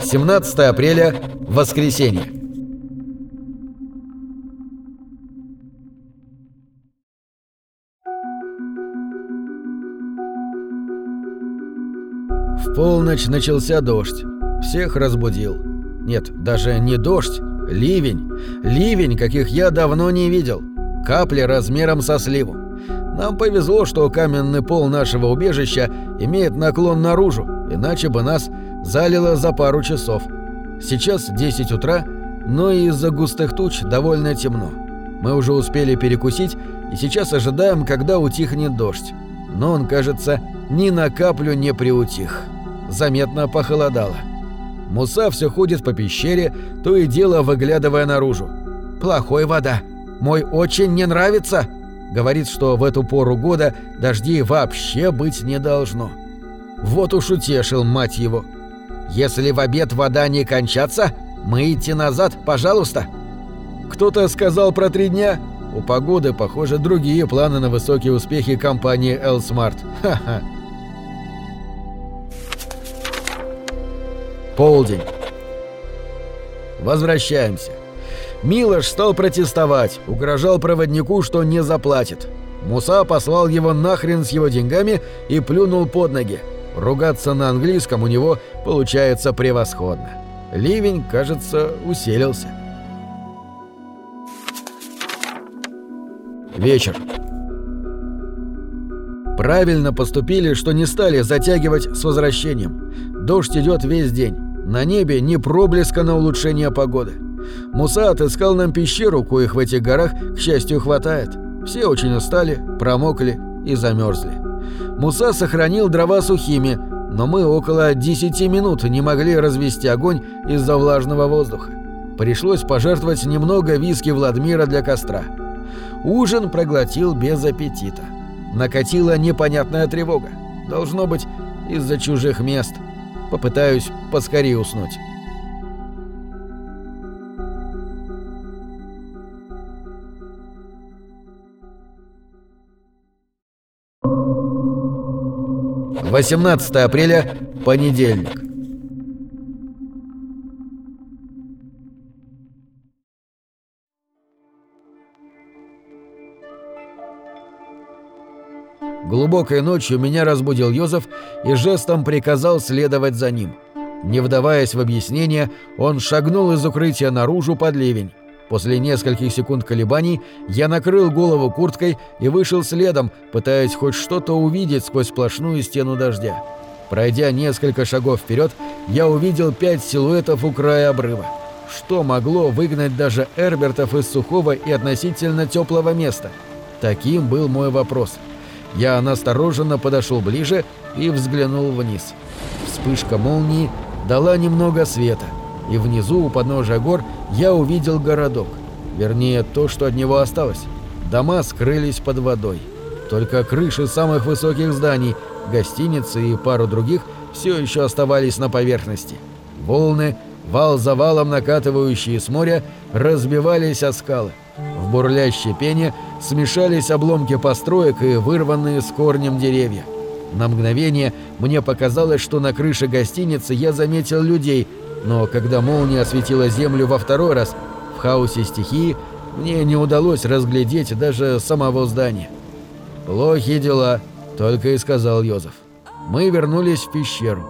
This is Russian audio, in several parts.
17 апреля, воскресенье. В полночь начался дождь. Всех разбудил. Нет, даже не дождь, ливень. Ливень, каких я давно не видел. Капли размером со сливу. Нам повезло, что каменный пол нашего убежища имеет наклон наружу, иначе бы нас залило за пару часов. Сейчас 10 утра, но из-за густых туч довольно темно. Мы уже успели перекусить и сейчас ожидаем, когда утихнет дождь. Но он, кажется, ни на каплю не приутих. Заметно похолодало. Муса все ходит по пещере, то и дело выглядывая наружу. «Плохой вода. Мой очень не нравится!» Говорит, что в эту пору года дождей вообще быть не должно. Вот уж утешил, мать его. «Если в обед вода не кончаться, мы идти назад, пожалуйста!» Кто-то сказал про три дня. У погоды, похоже, другие планы на высокие успехи компании Элсмарт. Ха-ха. Полдень. Возвращаемся. Милош стал протестовать, угрожал проводнику, что не заплатит. Муса послал его нахрен с его деньгами и плюнул под ноги. Ругаться на английском у него получается превосходно. Ливень, кажется, усилился. Вечер. Правильно поступили, что не стали затягивать с возвращением. Дождь идет весь день. На небе ни проблеска на улучшение погоды. Муса отыскал нам пещеру, коих в этих горах, к счастью, хватает. Все очень устали, промокли и замерзли. Муса сохранил дрова сухими, но мы около 10 минут не могли развести огонь из-за влажного воздуха. Пришлось пожертвовать немного виски Владимира для костра. Ужин проглотил без аппетита. Накатила непонятная тревога. Должно быть, из-за чужих мест. Попытаюсь поскорее уснуть. Восемнадцатое апреля, понедельник. Глубокой ночью меня разбудил Йозеф и жестом приказал следовать за ним. Не вдаваясь в объяснение, он шагнул из укрытия наружу под ливень. После нескольких секунд колебаний я накрыл голову курткой и вышел следом, пытаясь хоть что-то увидеть сквозь сплошную стену дождя. Пройдя несколько шагов вперед, я увидел пять силуэтов у края обрыва. Что могло выгнать даже Эрбертов из сухого и относительно теплого места? Таким был мой вопрос. Я настороженно подошел ближе и взглянул вниз. Вспышка молнии дала немного света, и внизу у подножия гор я увидел городок. Вернее, то, что от него осталось. Дома скрылись под водой. Только крыши самых высоких зданий, гостиницы и пару других все еще оставались на поверхности. Волны, вал за валом накатывающие с моря, разбивались о скалы. В бурлящей пене смешались обломки построек и вырванные с корнем деревья. На мгновение мне показалось, что на крыше гостиницы я заметил людей, но когда молния осветила землю во второй раз, в хаосе стихии мне не удалось разглядеть даже самого здания. «Плохи дела», — только и сказал Йозеф. Мы вернулись в пещеру,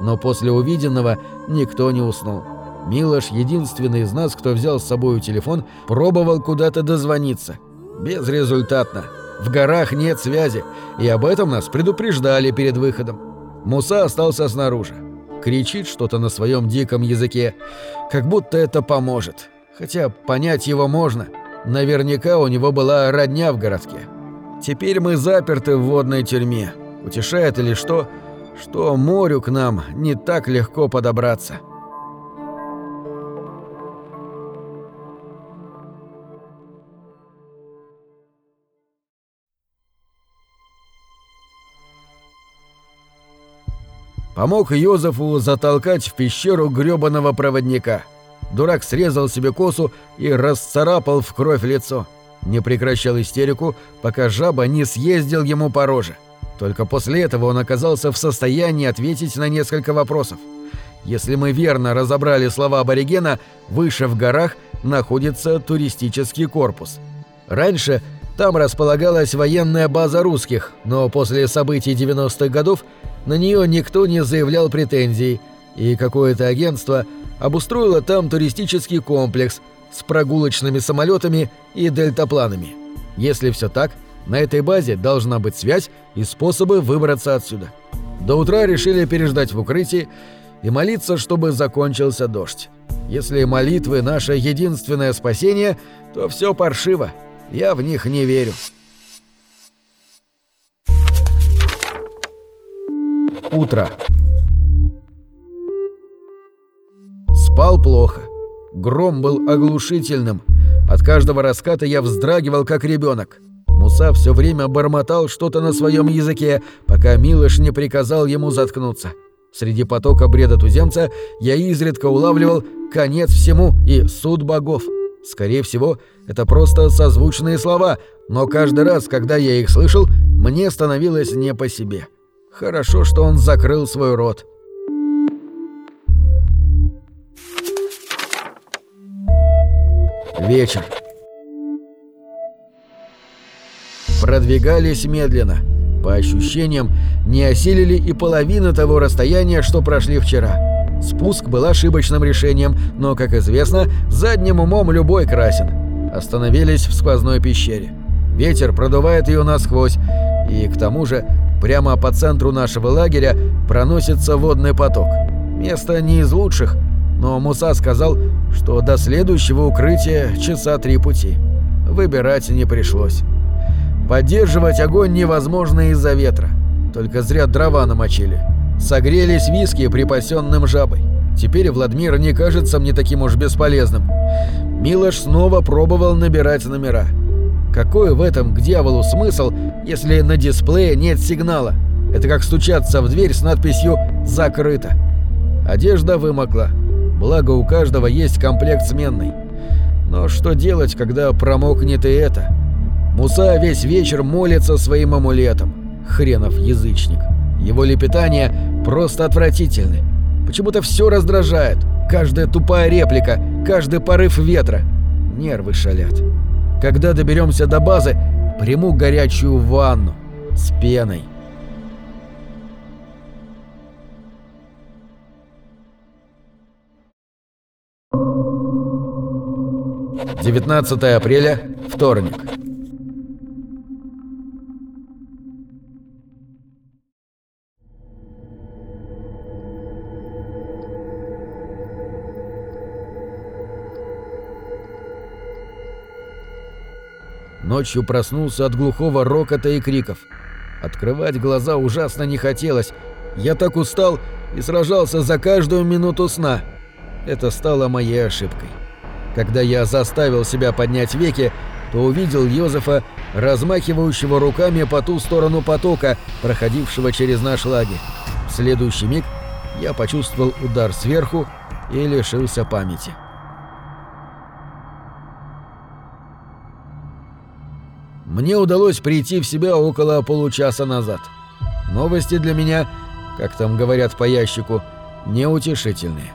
но после увиденного никто не уснул. Милош, единственный из нас, кто взял с собой телефон, пробовал куда-то дозвониться. Безрезультатно. В горах нет связи, и об этом нас предупреждали перед выходом. Муса остался снаружи. Кричит что-то на своем диком языке, как будто это поможет. Хотя понять его можно. Наверняка у него была родня в городке. Теперь мы заперты в водной тюрьме. Утешает ли что, что морю к нам не так легко подобраться. Помог Йозефу затолкать в пещеру грёбаного проводника. Дурак срезал себе косу и расцарапал в кровь лицо. Не прекращал истерику, пока жаба не съездил ему по роже. Только после этого он оказался в состоянии ответить на несколько вопросов. Если мы верно разобрали слова аборигена, выше в горах находится туристический корпус. Раньше там располагалась военная база русских, но после событий 90-х годов на нее никто не заявлял претензий, и какое-то агентство обустроило там туристический комплекс с прогулочными самолетами и дельтапланами. Если все так, на этой базе должна быть связь и способы выбраться отсюда. До утра решили переждать в укрытии и молиться, чтобы закончился дождь. Если молитвы — наше единственное спасение, то все паршиво. Я в них не верю. Утро. Спал плохо. Гром был оглушительным. От каждого раската я вздрагивал, как ребенок. Муса все время бормотал что-то на своем языке, пока Милыш не приказал ему заткнуться. — Среди потока бреда туземца я изредка улавливал конец всему и суд богов. Скорее всего, это просто созвучные слова, но каждый раз, когда я их слышал, мне становилось не по себе. Хорошо, что он закрыл свой рот. Вечер. Продвигались медленно. По ощущениям, не осилили и половины того расстояния, что прошли вчера. Спуск был ошибочным решением, но, как известно, задним умом любой красен. Остановились в сквозной пещере. Ветер продувает ее насквозь, и, к тому же, прямо по центру нашего лагеря проносится водный поток. Место не из лучших, но Муса сказал, что до следующего укрытия часа три пути. Выбирать не пришлось. Поддерживать огонь невозможно из-за ветра. Только зря дрова намочили. Согрелись виски, припасенным жабой. Теперь Владимир не кажется мне таким уж бесполезным. Милош снова пробовал набирать номера. Какой в этом к дьяволу смысл, если на дисплее нет сигнала? Это как стучаться в дверь с надписью «Закрыто». Одежда вымокла. Благо у каждого есть комплект сменный. Но что делать, когда промокнет и это? Муса весь вечер молится своим амулетом. Хренов язычник. Его лепетания просто отвратительны. Почему-то все раздражает. Каждая тупая реплика, каждый порыв ветра. Нервы шалят. Когда доберемся до базы, приму горячую ванну с пеной. Девятнадцатое апреля, вторник. Ночью проснулся от глухого рокота и криков. Открывать глаза ужасно не хотелось. Я так устал и сражался за каждую минуту сна. Это стало моей ошибкой. Когда я заставил себя поднять веки, то увидел Йозефа, размахивающего руками по ту сторону потока, проходившего через наш лагерь. В следующий миг я почувствовал удар сверху и лишился памяти. Мне удалось прийти в себя около получаса назад. Новости для меня, как там говорят по ящику, неутешительные.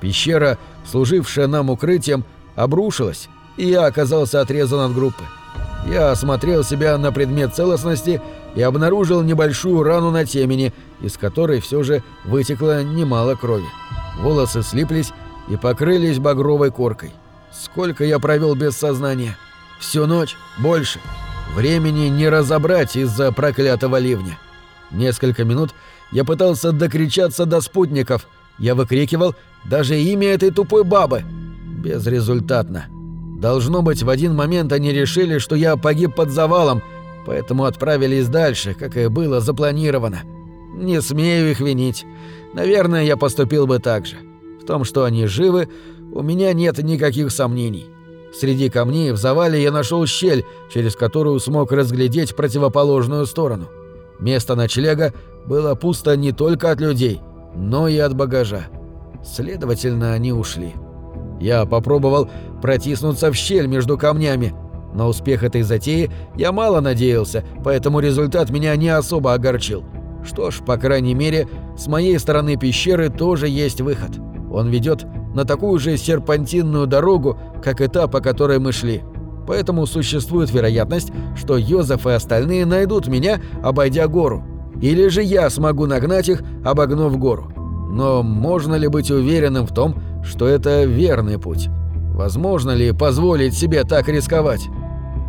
Пещера, служившая нам укрытием, обрушилась, и я оказался отрезан от группы. Я осмотрел себя на предмет целостности и обнаружил небольшую рану на темени, из которой все же вытекло немало крови. Волосы слиплись и покрылись багровой коркой. Сколько я провел без сознания? Всю ночь? Больше. Времени не разобрать из-за проклятого ливня. Несколько минут я пытался докричаться до спутников. Я выкрикивал даже имя этой тупой бабы. Безрезультатно. Должно быть, в один момент они решили, что я погиб под завалом, поэтому отправились дальше, как и было запланировано. Не смею их винить. Наверное, я поступил бы так же. В том, что они живы, у меня нет никаких сомнений. Среди камней в завале я нашел щель, через которую смог разглядеть противоположную сторону. Место ночлега было пусто не только от людей, но и от багажа. Следовательно, они ушли. Я попробовал протиснуться в щель между камнями. На успех этой затеи я мало надеялся, поэтому результат меня не особо огорчил. Что ж, по крайней мере, с моей стороны пещеры тоже есть выход. Он ведет на такую же серпантинную дорогу, как и та, по которой мы шли. Поэтому существует вероятность, что Йозеф и остальные найдут меня, обойдя гору. Или же я смогу нагнать их, обогнув гору. Но можно ли быть уверенным в том, что это верный путь? Возможно ли позволить себе так рисковать?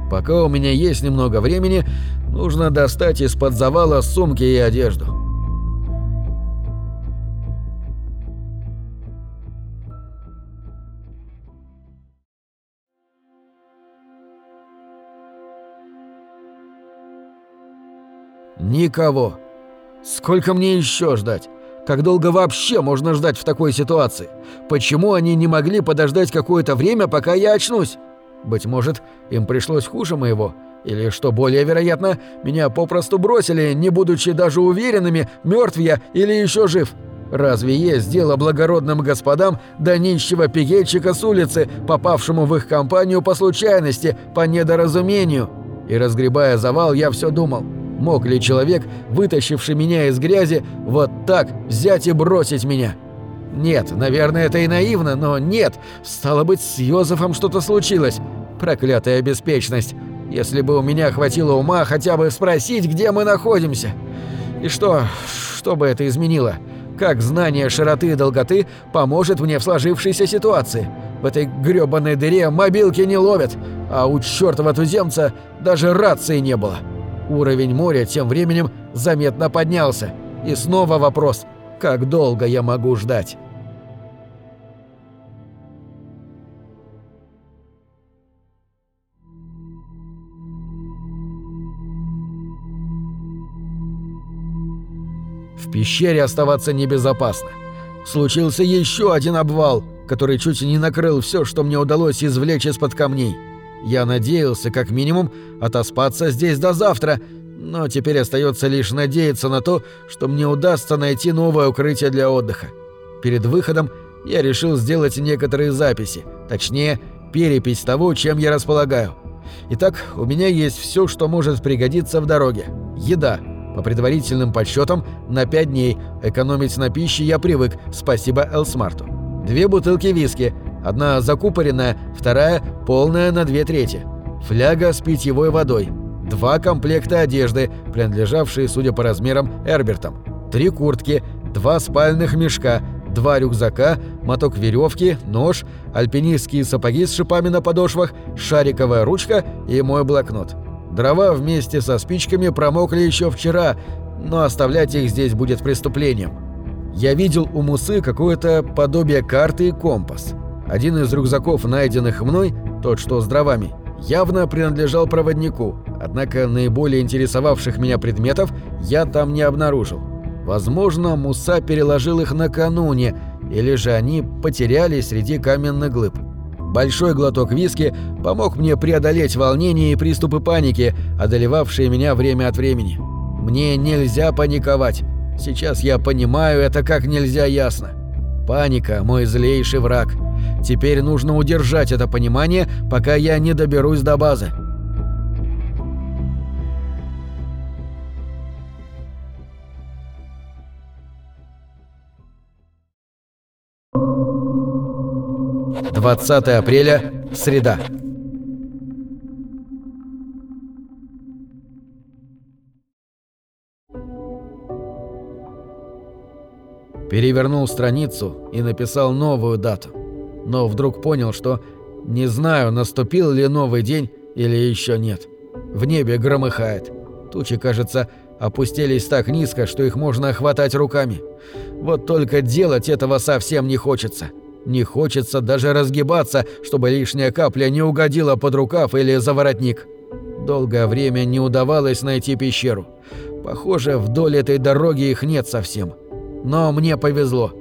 Пока у меня есть немного времени, нужно достать из-под завала сумки и одежду. Никого. Сколько мне еще ждать? Как долго вообще можно ждать в такой ситуации? Почему они не могли подождать какое-то время, пока я очнусь? Быть может, им пришлось хуже моего. Или, что более вероятно, меня попросту бросили, не будучи даже уверенными, мертв я или еще жив. Разве есть дело благородным господам до нищего пигельчика с улицы, попавшему в их компанию по случайности, по недоразумению? И разгребая завал, я все думал, мог ли человек, вытащивший меня из грязи, вот так взять и бросить меня? Нет, наверное, это и наивно, но нет, стало быть, с Йозефом что-то случилось. Проклятая беспечность. Если бы у меня хватило ума хотя бы спросить, где мы находимся. И что, что бы это изменило? Как знание широты и долготы поможет мне в сложившейся ситуации? В этой грёбаной дыре мобилки не ловят, а у чёртова туземца даже рации не было. Уровень моря тем временем заметно поднялся. И снова вопрос, как долго я могу ждать? В пещере оставаться небезопасно. Случился еще один обвал, который чуть не накрыл все, что мне удалось извлечь из-под камней. Я надеялся, как минимум, отоспаться здесь до завтра, но теперь остается лишь надеяться на то, что мне удастся найти новое укрытие для отдыха. Перед выходом я решил сделать некоторые записи, точнее, перепись того, чем я располагаю. Итак, у меня есть все, что может пригодиться в дороге. Еда – по предварительным подсчетам, на 5 дней экономить на пище я привык, спасибо Элсмарту. Две бутылки виски, одна закупоренная, вторая полная на две трети. Фляга с питьевой водой. Два комплекта одежды, принадлежавшие, судя по размерам, Эрбертам. Три куртки, два спальных мешка, два рюкзака, моток веревки, нож, альпинистские сапоги с шипами на подошвах, шариковая ручка и мой блокнот. Дрова вместе со спичками промокли еще вчера, но оставлять их здесь будет преступлением. Я видел у Мусы какое-то подобие карты и компас. Один из рюкзаков, найденных мной, тот, что с дровами, явно принадлежал проводнику, однако наиболее интересовавших меня предметов я там не обнаружил. Возможно, Муса переложил их накануне, или же они потерялись среди каменных глыб. Большой глоток виски помог мне преодолеть волнение и приступы паники, одолевавшие меня время от времени. Мне нельзя паниковать. Сейчас я понимаю это как нельзя ясно. Паника – мой злейший враг. Теперь нужно удержать это понимание, пока я не доберусь до базы. 20 апреля, среда. Перевернул страницу и написал новую дату. Но вдруг понял, что не знаю, наступил ли новый день или еще нет. В небе громыхает. Тучи, кажется, опустились так низко, что их можно охватать руками. Вот только делать этого совсем не хочется. Не хочется даже разгибаться, чтобы лишняя капля не угодила под рукав или за воротник. Долгое время не удавалось найти пещеру. Похоже, вдоль этой дороги их нет совсем. Но мне повезло.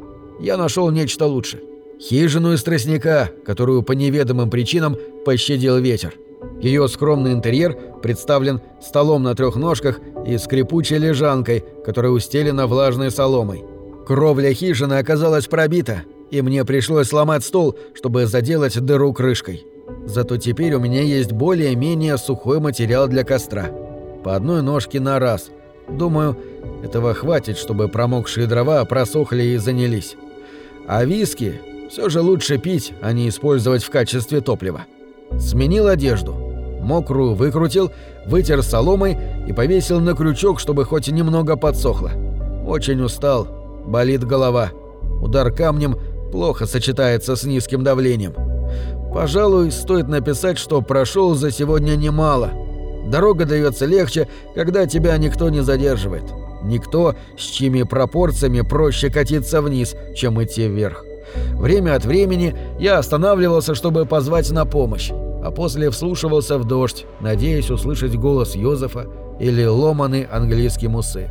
Я нашел нечто лучше. Хижину из тростника, которую по неведомым причинам пощадил ветер. Ее скромный интерьер представлен столом на трех ножках и скрипучей лежанкой, которая устелена влажной соломой. Кровля хижины оказалась пробита, и мне пришлось сломать стол, чтобы заделать дыру крышкой. Зато теперь у меня есть более-менее сухой материал для костра. По одной ножке на раз, Думаю, этого хватит, чтобы промокшие дрова просохли и занялись. А виски все же лучше пить, а не использовать в качестве топлива. Сменил одежду. Мокрую выкрутил, вытер соломой и повесил на крючок, чтобы хоть немного подсохло. Очень устал, болит голова. Удар камнем плохо сочетается с низким давлением. Пожалуй, стоит написать, что прошел за сегодня немало. Дорога дается легче, когда тебя никто не задерживает. Никто, с чьими пропорциями проще катиться вниз, чем идти вверх. Время от времени я останавливался, чтобы позвать на помощь, а после вслушивался в дождь, надеясь услышать голос Йозефа или ломаный английский мусы.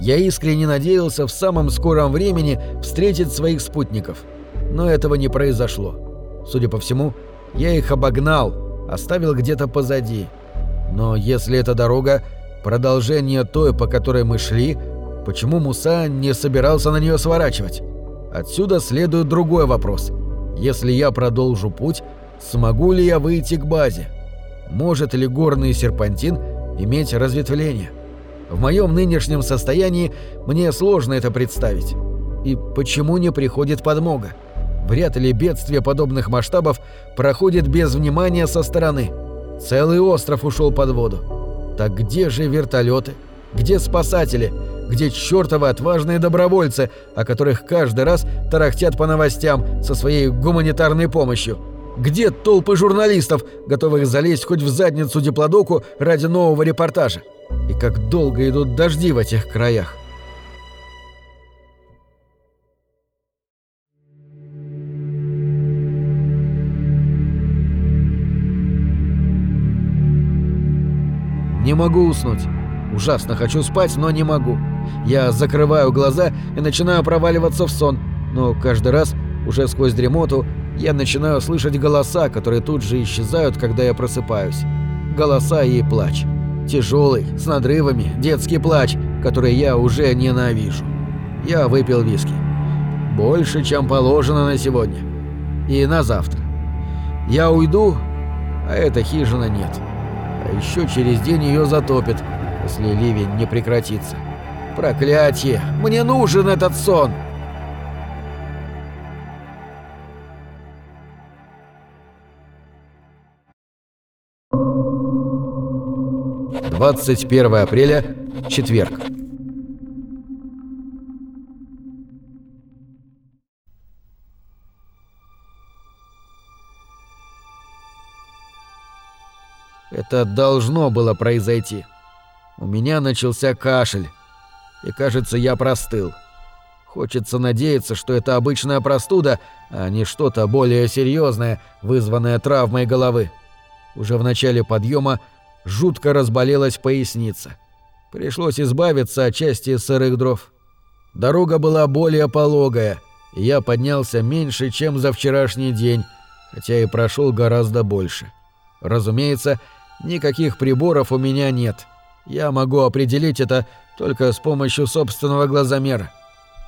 Я искренне надеялся в самом скором времени встретить своих спутников, но этого не произошло. Судя по всему, я их обогнал, оставил где-то позади. Но если эта дорога продолжение той, по которой мы шли, почему Муса не собирался на нее сворачивать? Отсюда следует другой вопрос. Если я продолжу путь, смогу ли я выйти к базе? Может ли горный серпантин иметь разветвление? В моем нынешнем состоянии мне сложно это представить. И почему не приходит подмога? Вряд ли бедствие подобных масштабов проходит без внимания со стороны. Целый остров ушел под воду. Так где же вертолеты? Где спасатели? Где чертовы отважные добровольцы, о которых каждый раз тарахтят по новостям со своей гуманитарной помощью? Где толпы журналистов, готовых залезть хоть в задницу диплодоку ради нового репортажа? И как долго идут дожди в этих краях? Не могу уснуть. Ужасно хочу спать, но не могу. Я закрываю глаза и начинаю проваливаться в сон, но каждый раз, уже сквозь дремоту, я начинаю слышать голоса, которые тут же исчезают, когда я просыпаюсь. Голоса и плач. Тяжелый, с надрывами, детский плач, который я уже ненавижу. Я выпил виски. Больше, чем положено на сегодня. И на завтра. Я уйду, а эта хижина нет. А еще через день ее затопит, если ливень не прекратится. Проклятие! Мне нужен этот сон! Двадцать первое апреля, четверг. Это должно было произойти. У меня начался кашель и, кажется, я простыл. Хочется надеяться, что это обычная простуда, а не что-то более серьезное, вызванное травмой головы. Уже в начале подъема жутко разболелась поясница. Пришлось избавиться от части сырых дров. Дорога была более пологая, и я поднялся меньше, чем за вчерашний день, хотя и прошел гораздо больше. Разумеется, никаких приборов у меня нет. Я могу определить это только с помощью собственного глазомера.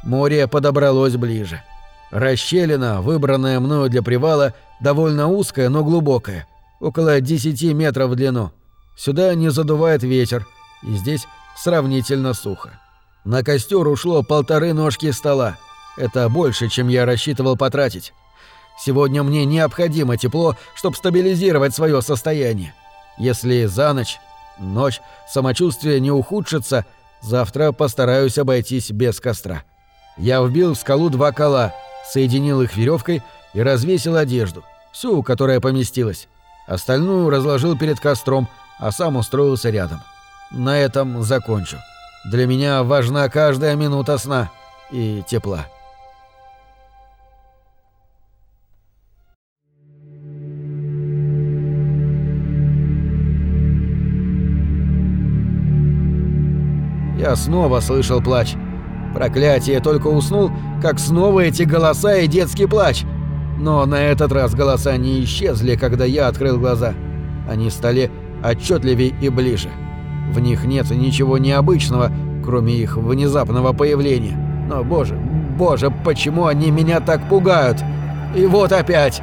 Море подобралось ближе. Расщелина, выбранная мною для привала, довольно узкая, но глубокая, около 10 метров в длину. Сюда не задувает ветер, и здесь сравнительно сухо. На костер ушло полторы ножки стола. Это больше, чем я рассчитывал потратить. Сегодня мне необходимо тепло, чтобы стабилизировать свое состояние. Если за ночь, ночь, самочувствие не ухудшится, Завтра постараюсь обойтись без костра. Я вбил в скалу два кола, соединил их веревкой и развесил одежду, всю, которая поместилась. Остальную разложил перед костром, а сам устроился рядом. На этом закончу. Для меня важна каждая минута сна и тепла. Я снова слышал плач. Проклятие, только уснул, как снова эти голоса и детский плач. Но на этот раз голоса не исчезли, когда я открыл глаза. Они стали отчетливее и ближе. В них нет ничего необычного, кроме их внезапного появления. Но, боже, боже, почему они меня так пугают? И вот опять!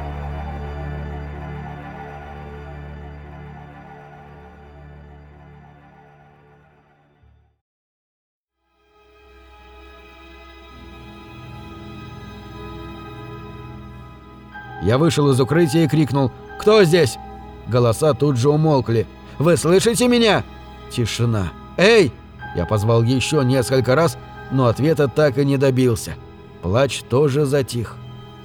Я вышел из укрытия и крикнул «Кто здесь?». Голоса тут же умолкли. «Вы слышите меня?» Тишина. «Эй!» Я позвал еще несколько раз, но ответа так и не добился. Плач тоже затих.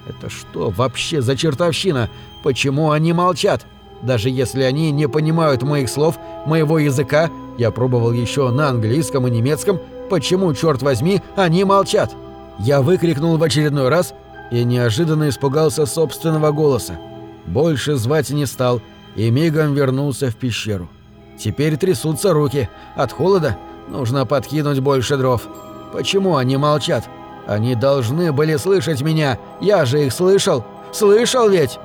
Это что вообще за чертовщина? Почему они молчат? Даже если они не понимают моих слов, моего языка, я пробовал еще на английском и немецком, почему, черт возьми, они молчат? Я выкрикнул в очередной раз и неожиданно испугался собственного голоса. Больше звать не стал и мигом вернулся в пещеру. Теперь трясутся руки. От холода нужно подкинуть больше дров. Почему они молчат? Они должны были слышать меня. Я же их слышал. Слышал ведь?